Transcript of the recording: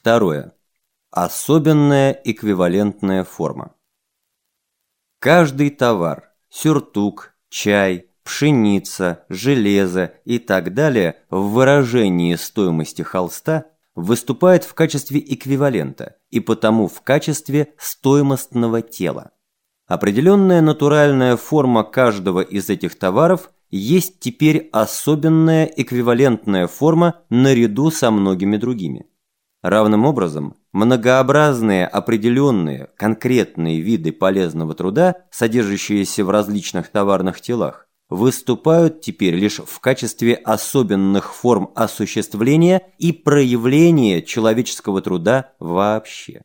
Второе. Особенная эквивалентная форма. Каждый товар – сюртук, чай, пшеница, железо и так далее в выражении стоимости холста выступает в качестве эквивалента и потому в качестве стоимостного тела. Определенная натуральная форма каждого из этих товаров есть теперь особенная эквивалентная форма наряду со многими другими. Равным образом, многообразные определенные конкретные виды полезного труда, содержащиеся в различных товарных телах, выступают теперь лишь в качестве особенных форм осуществления и проявления человеческого труда вообще.